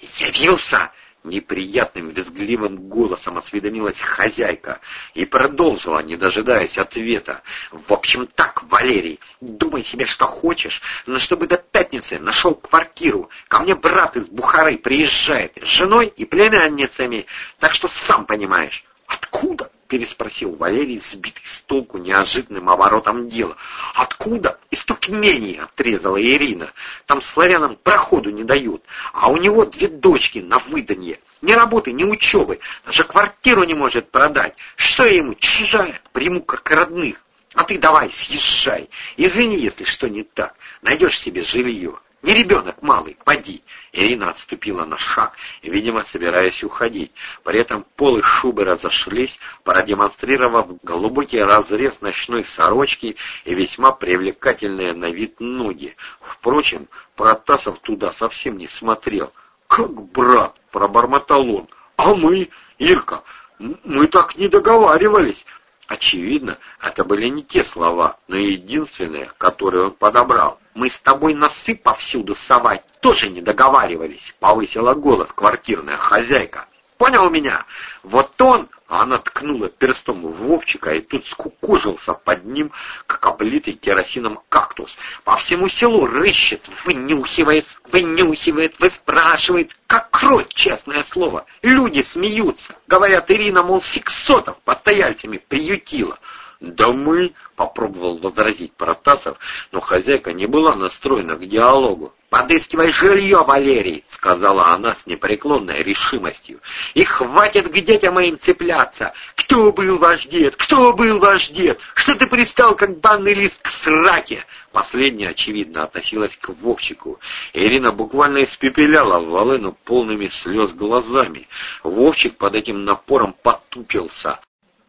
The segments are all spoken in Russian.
«Явился!» Неприятным визгливым голосом осведомилась хозяйка и продолжила, не дожидаясь ответа. «В общем так, Валерий, думай себе, что хочешь, но чтобы до пятницы нашел квартиру. Ко мне брат из Бухары приезжает с женой и племянницами, так что сам понимаешь». «Откуда?» Переспросил Валерий, сбитый с толку неожиданным оборотом дела. «Откуда?» «Из Туркмении», — отрезала Ирина. «Там славянам проходу не дают, а у него две дочки на выданье. Ни работы, ни учебы, даже квартиру не может продать. Что я ему, чужая, приму как родных. А ты давай, съезжай. Извини, если что не так. Найдешь себе жилье». Не ребенок малый, поди. Ирина отступила на шаг, видимо, собираясь уходить. При этом полы шубы разошлись, продемонстрировав глубокий разрез ночной сорочки и весьма привлекательные на вид ноги. Впрочем, Протасов туда совсем не смотрел. «Как брат!» — пробормотал он. «А мы, Ирка, мы так не договаривались!» Очевидно, это были не те слова, но единственные, которые он подобрал. «Мы с тобой носы повсюду совать тоже не договаривались», — повысила голос квартирная хозяйка. «Понял меня? Вот он, а она ткнула перстом в Вовчика, и тут скукожился под ним, как облитый керосином кактус. По всему селу рыщет, вынюхивает, вынюхивает, выспрашивает, как кровь, честное слово. Люди смеются. Говорят, Ирина, мол, сексотов постояльцами приютила. «Да мы...» — попробовал возразить Протасов, но хозяйка не была настроена к диалогу. «Подыскивай жилье, Валерий!» — сказала она с непреклонной решимостью. «И хватит к детям моим цепляться! Кто был ваш дед? Кто был ваш дед? Что ты пристал, как банный лист к сраке?» Последняя, очевидно, относилась к Вовчику. Ирина буквально испепеляла Волыну полными слез глазами. Вовчик под этим напором потупился.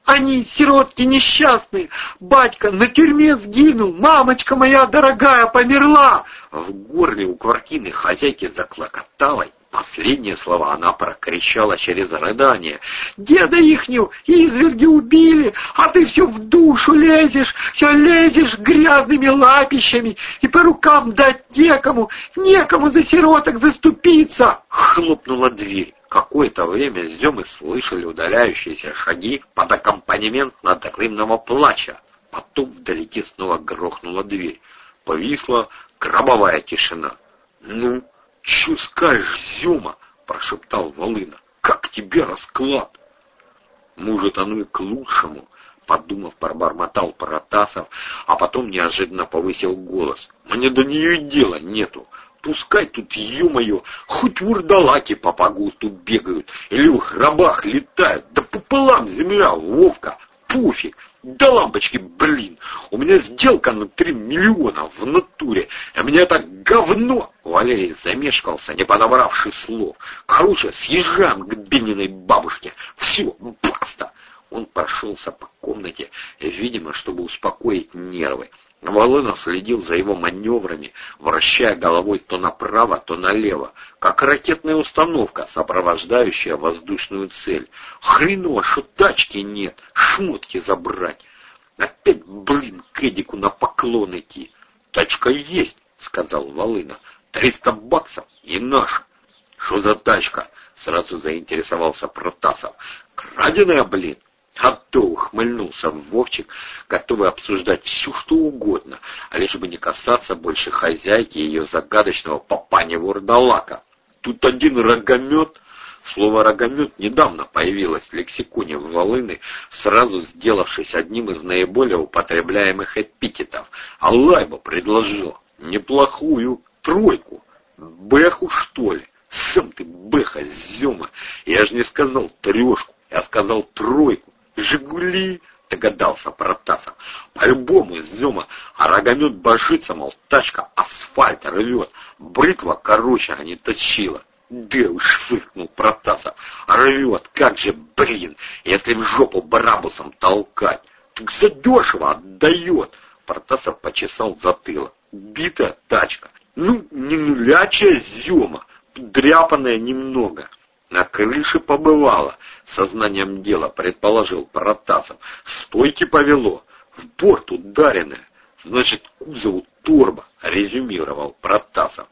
Они, сиротки несчастные. Батька на тюрьме сгинул, мамочка моя дорогая померла. В горле у квартирной хозяйки заклокотало. Последние слова она прокричала через рыдание. «Деда ихню изверги убили, а ты все в душу лезешь, все лезешь грязными лапищами, и по рукам дать некому, некому за сироток заступиться!» Хлопнула дверь. Какое-то время Зёмы слышали удаляющиеся шаги под аккомпанемент надрывного плача. Потом вдалеке снова грохнула дверь. Повисла гробовая тишина. «Ну, чё скажешь, Зёма?» — прошептал Волына. «Как тебе расклад?» «Может, оно и к лучшему», — подумав, пробормотал Паратасов, а потом неожиданно повысил голос. «Мне до нее дела нету. Пускай тут, ё-моё, хоть вурдалаки по погосту бегают, или в гробах летают, да пополам земля, Вовка, пофиг. Да лампочки, блин, у меня сделка на три миллиона в натуре, а меня так говно. Валерий замешкался, не подобравший слов. Короче, съезжаем к Бениной бабушке. Все, баста. Он прошелся по комнате, видимо, чтобы успокоить нервы. Волына следил за его маневрами, вращая головой то направо, то налево, как ракетная установка, сопровождающая воздушную цель. Хреново, что тачки нет, шмотки забрать. Опять, блин, к Эдику на поклон идти. Тачка есть, сказал Волына. Триста баксов и наш. Что за тачка? Сразу заинтересовался Протасов. Краденая, блин. А то ухмыльнулся Вовчик, готовый обсуждать все, что угодно, а лишь бы не касаться больше хозяйки и ее загадочного папани-вурдалака. Тут один рогомет... Слово «рогомет» недавно появилось в лексиконе Волыны, сразу сделавшись одним из наиболее употребляемых эпитетов. А Лайба предложил неплохую тройку. Бэху, что ли? Сам ты бэха, Зема. Я же не сказал трешку, я сказал тройку. «Жигули!» — догадался Протасов. «По-любому из Зема, а рогомет божится, мол, тачка асфальт рвет, бритва короче, а не точила». «Да уж!» — фыркнул Протасов. «Рвет, как же, блин, если в жопу барабусом толкать! Так задешево отдает!» Протасов почесал затылок. «Битая тачка! Ну, не нулячая Зема, дряпанная немного!» На крыше побывала, сознанием дела предположил Протасов. Стойки повело, в борт ударенное. Значит, кузову турбо», — резюмировал Протасов.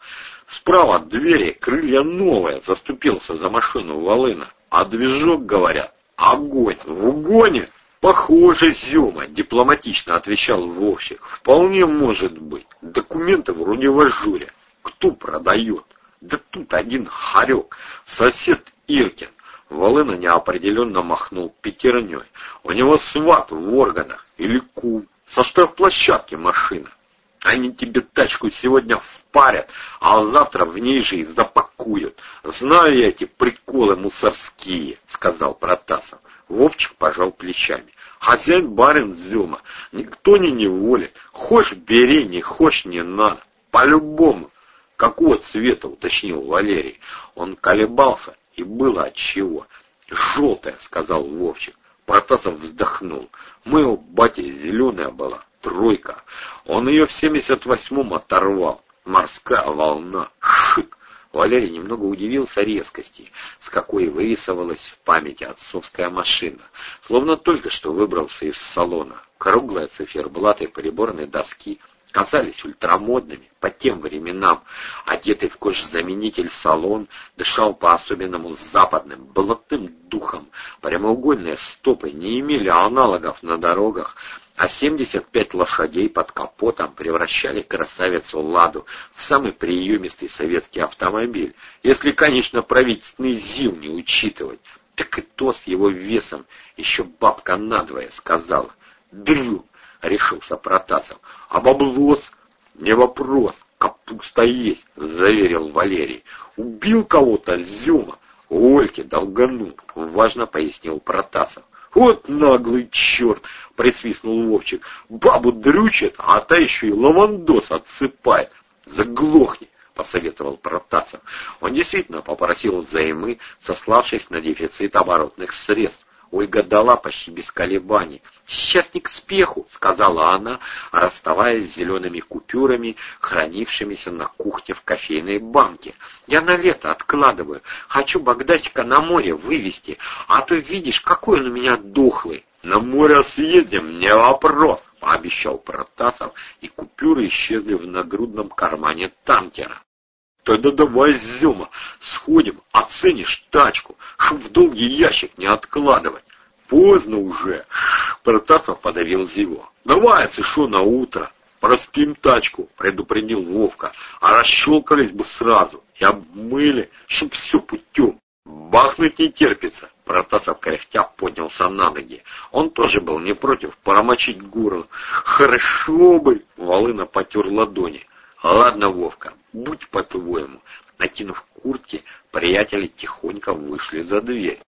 «Справа двери крылья новые», — заступился за машину Волына. «А движок, говорят, огонь. В угоне?» «Похоже, Зюма», — дипломатично отвечал Вовчик. «Вполне может быть. Документы вроде в ажуре. Кто продает?» «Да тут один хорек. Сосед Иркин. Волына неопределенно махнул пятерней. У него сват в органах или кум. Со штрафплощадки машина. Они тебе тачку сегодня впарят, а завтра в ней же и запакуют. Знаю я эти приколы мусорские, сказал Протасов. Вовчик пожал плечами. Хозяин барин Зюма, никто не неволит. Хочешь бери, не хочешь не надо. По-любому. Какого цвета, уточнил Валерий. Он колебался, и было отчего. «Желтая», — сказал Вовчик. Протасов вздохнул. Мы у бати зеленая была, тройка. Он ее в семьдесят восьмом оторвал. Морская волна. Шик. Валерий немного удивился резкости, с какой вырисовалась в памяти отцовская машина, словно только что выбрался из салона. Круглая циферблат и приборной доски, казались ультрамодными по тем временам. Одетый в кожзаменитель салон дышал по-особенному западным, болотным духом. Прямоугольные стопы не имели аналогов на дорогах, а 75 лошадей под капотом превращали красавицу Ладу в самый приемистый советский автомобиль, если, конечно, правительственный ЗИЛ не учитывать. Так и то с его весом еще бабка надвое сказала. «Дрю, — решился Протасов. — А баблос? — Не вопрос. Капуста есть, — заверил Валерий. — Убил кого-то Зюма. Ольке долганул, — важно пояснил Протасов. «Вот наглый черт!» — присвистнул Вовчик. «Бабу дрючит, а та еще и лавандос отсыпает. Заглохни!» — посоветовал Протасов. Он действительно попросил взаймы, сославшись на дефицит оборотных средств. Ольга дала почти без колебаний. «Сейчас не к спеху», — сказала она, расставаясь с зелеными купюрами, хранившимися на кухне в кофейной банке. «Я на лето откладываю. Хочу Богдасика на море вывести, а то видишь, какой он у меня дохлый». «На море съездим, не вопрос», — пообещал Протасов, и купюры исчезли в нагрудном кармане танкера. Тогда давай, Зюма, сходим, оценишь тачку, чтоб в долгий ящик не откладывать. Поздно уже. Протасов подавил его. Давай, если на утро. Проспим тачку, предупредил Вовка. А расщелкались бы сразу и обмыли, чтоб все путем. Бахнуть не терпится. Протасов кряхтя поднялся на ноги. Он тоже был не против промочить горло. Хорошо бы. Волына потер ладони. Ладно, Вовка, будь по-твоему. Накинув куртки, приятели тихонько вышли за дверь.